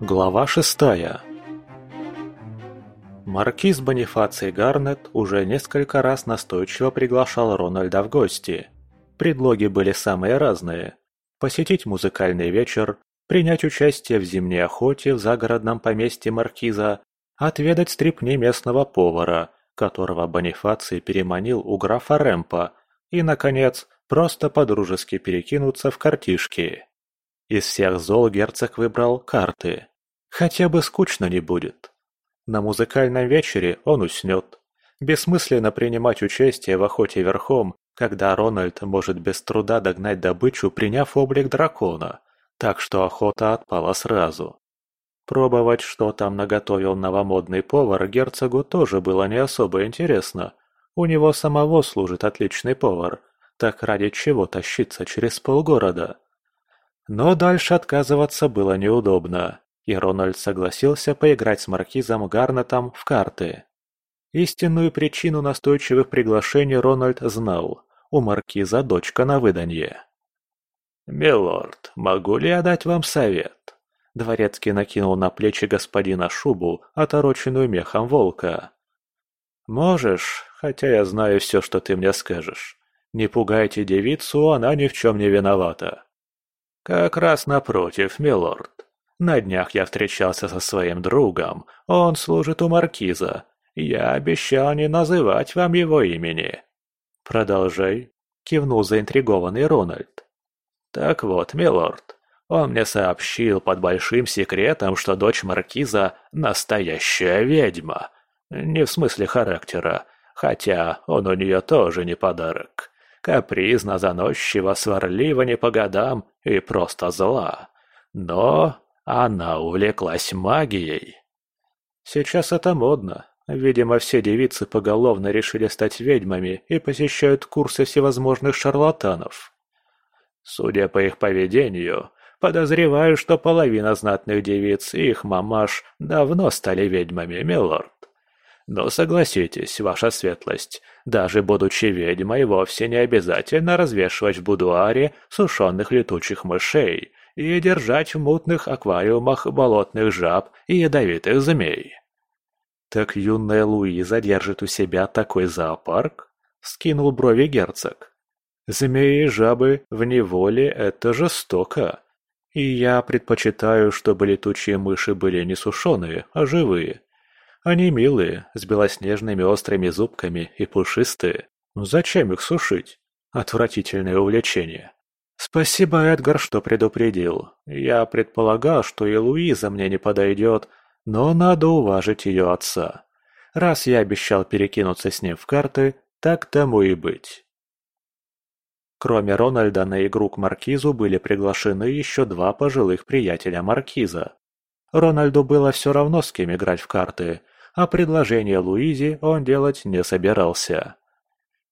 Глава шестая Маркиз Бонифаций Гарнет уже несколько раз настойчиво приглашал Рональда в гости. Предлоги были самые разные. Посетить музыкальный вечер, принять участие в зимней охоте в загородном поместье Маркиза, отведать стрипни местного повара, которого Бонифаций переманил у графа Рэмпа, и, наконец, просто подружески перекинуться в картишки. Из всех зол герцог выбрал карты. Хотя бы скучно не будет. На музыкальном вечере он уснет. Бессмысленно принимать участие в охоте верхом, когда Рональд может без труда догнать добычу, приняв облик дракона, так что охота отпала сразу. Пробовать, что там наготовил новомодный повар, герцогу тоже было не особо интересно. У него самого служит отличный повар, так ради чего тащиться через полгорода? Но дальше отказываться было неудобно и Рональд согласился поиграть с маркизом Гарнетом в карты. Истинную причину настойчивых приглашений Рональд знал. У маркиза дочка на выданье. «Милорд, могу ли я дать вам совет?» Дворецкий накинул на плечи господина шубу, отороченную мехом волка. «Можешь, хотя я знаю все, что ты мне скажешь. Не пугайте девицу, она ни в чем не виновата». «Как раз напротив, милорд. На днях я встречался со своим другом, он служит у маркиза. Я обещал не называть вам его имени». «Продолжай», — кивнул заинтригованный Рональд. «Так вот, милорд, он мне сообщил под большим секретом, что дочь маркиза — настоящая ведьма. Не в смысле характера, хотя он у нее тоже не подарок. Капризно, заносчиво, сварлива не по годам и просто зла. Но она увлеклась магией. Сейчас это модно. Видимо, все девицы поголовно решили стать ведьмами и посещают курсы всевозможных шарлатанов. Судя по их поведению, подозреваю, что половина знатных девиц и их мамаш давно стали ведьмами, милорд. Но согласитесь, ваша светлость, даже будучи ведьмой, вовсе не обязательно развешивать в будуаре сушеных летучих мышей и держать в мутных аквариумах болотных жаб и ядовитых змей. «Так юная Луиза держит у себя такой зоопарк?» — скинул брови герцог. «Змеи и жабы в неволе — это жестоко. И я предпочитаю, чтобы летучие мыши были не сушеные, а живые. Они милые, с белоснежными острыми зубками и пушистые. Зачем их сушить? Отвратительное увлечение». «Спасибо, Эдгар, что предупредил. Я предполагал, что и Луиза мне не подойдет, но надо уважить ее отца. Раз я обещал перекинуться с ним в карты, так тому и быть». Кроме Рональда на игру к Маркизу были приглашены еще два пожилых приятеля Маркиза. Рональду было все равно с кем играть в карты, а предложение Луизе он делать не собирался.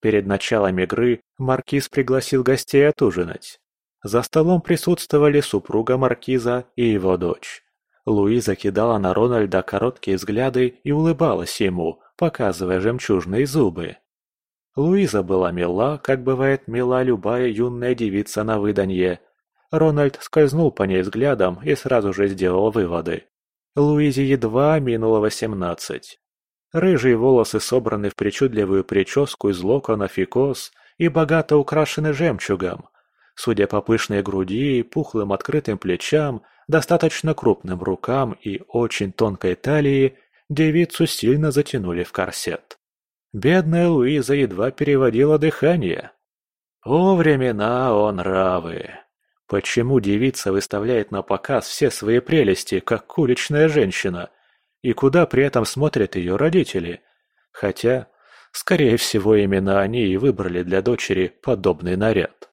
Перед началом игры маркиз пригласил гостей отужинать. За столом присутствовали супруга маркиза и его дочь. Луиза кидала на Рональда короткие взгляды и улыбалась ему, показывая жемчужные зубы. Луиза была мила, как бывает мила любая юная девица на выданье. Рональд скользнул по ней взглядом и сразу же сделал выводы. Луизе едва минуло восемнадцать. Рыжие волосы собраны в причудливую прическу из локонов и кос и богато украшены жемчугом. Судя по пышной груди, пухлым открытым плечам, достаточно крупным рукам и очень тонкой талии, девицу сильно затянули в корсет. Бедная Луиза едва переводила дыхание. О, времена он равы! Почему девица выставляет на показ все свои прелести, как уличная женщина, и куда при этом смотрят ее родители. Хотя, скорее всего, именно они и выбрали для дочери подобный наряд.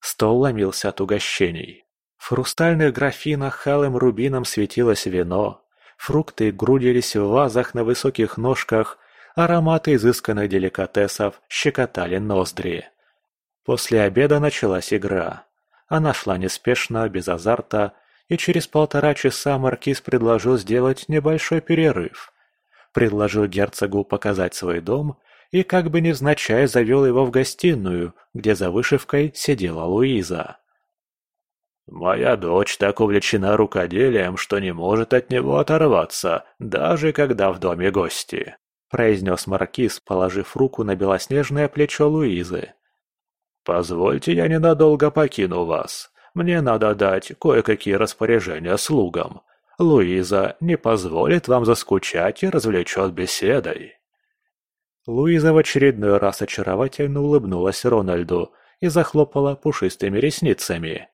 Стол ломился от угощений. В хрустальных графинах халым рубином светилось вино, фрукты грудились в вазах на высоких ножках, ароматы изысканных деликатесов щекотали ноздри. После обеда началась игра. Она шла неспешно, без азарта, и через полтора часа маркиз предложил сделать небольшой перерыв. Предложил герцогу показать свой дом и как бы невзначай завел его в гостиную, где за вышивкой сидела Луиза. Моя дочь так увлечена рукоделием, что не может от него оторваться, даже когда в доме гости», – произнес Маркиз, положив руку на белоснежное плечо Луизы. «Позвольте, я ненадолго покину вас. Мне надо дать кое-какие распоряжения слугам. Луиза не позволит вам заскучать и развлечет беседой». Луиза в очередной раз очаровательно улыбнулась Рональду и захлопала пушистыми ресницами.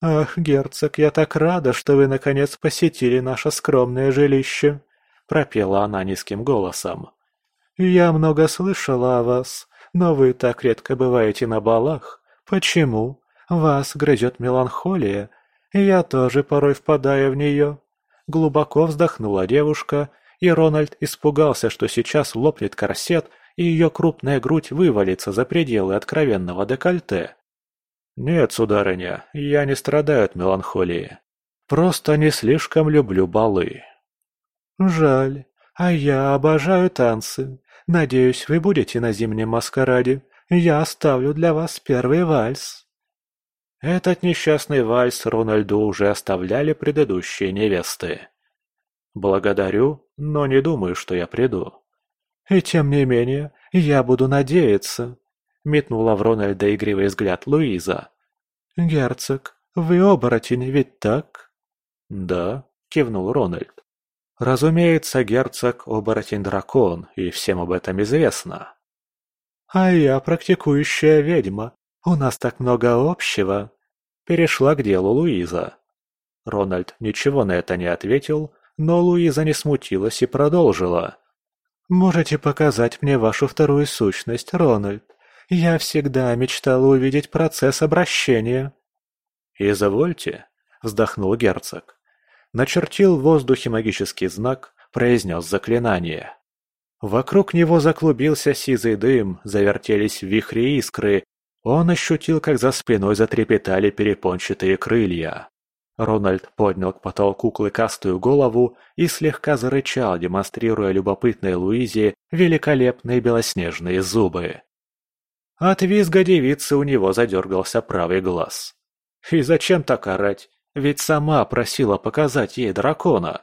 «Ах, герцог, я так рада, что вы наконец посетили наше скромное жилище!» – пропела она низким голосом. «Я много слышала о вас, но вы так редко бываете на балах. Почему? Вас грызет меланхолия. Я тоже порой впадаю в нее». Глубоко вздохнула девушка, и Рональд испугался, что сейчас лопнет корсет, и ее крупная грудь вывалится за пределы откровенного декольте. «Нет, сударыня, я не страдаю от меланхолии. Просто не слишком люблю балы». «Жаль. А я обожаю танцы. Надеюсь, вы будете на зимнем маскараде. Я оставлю для вас первый вальс». Этот несчастный вальс Рональду уже оставляли предыдущие невесты. «Благодарю, но не думаю, что я приду». «И тем не менее, я буду надеяться метнула в Рональда игривый взгляд Луиза. «Герцог, вы оборотень, ведь так?» «Да», — кивнул Рональд. «Разумеется, герцог — оборотень-дракон, и всем об этом известно». «А я практикующая ведьма. У нас так много общего», — перешла к делу Луиза. Рональд ничего на это не ответил, но Луиза не смутилась и продолжила. «Можете показать мне вашу вторую сущность, Рональд? Я всегда мечтала увидеть процесс обращения». «Извольте», — вздохнул герцог. Начертил в воздухе магический знак, произнес заклинание. Вокруг него заклубился сизый дым, завертелись вихри искры. Он ощутил, как за спиной затрепетали перепончатые крылья. Рональд поднял к потолку клыкастую голову и слегка зарычал, демонстрируя любопытной Луизе великолепные белоснежные зубы. От визга девицы у него задергался правый глаз. И зачем так орать? Ведь сама просила показать ей дракона.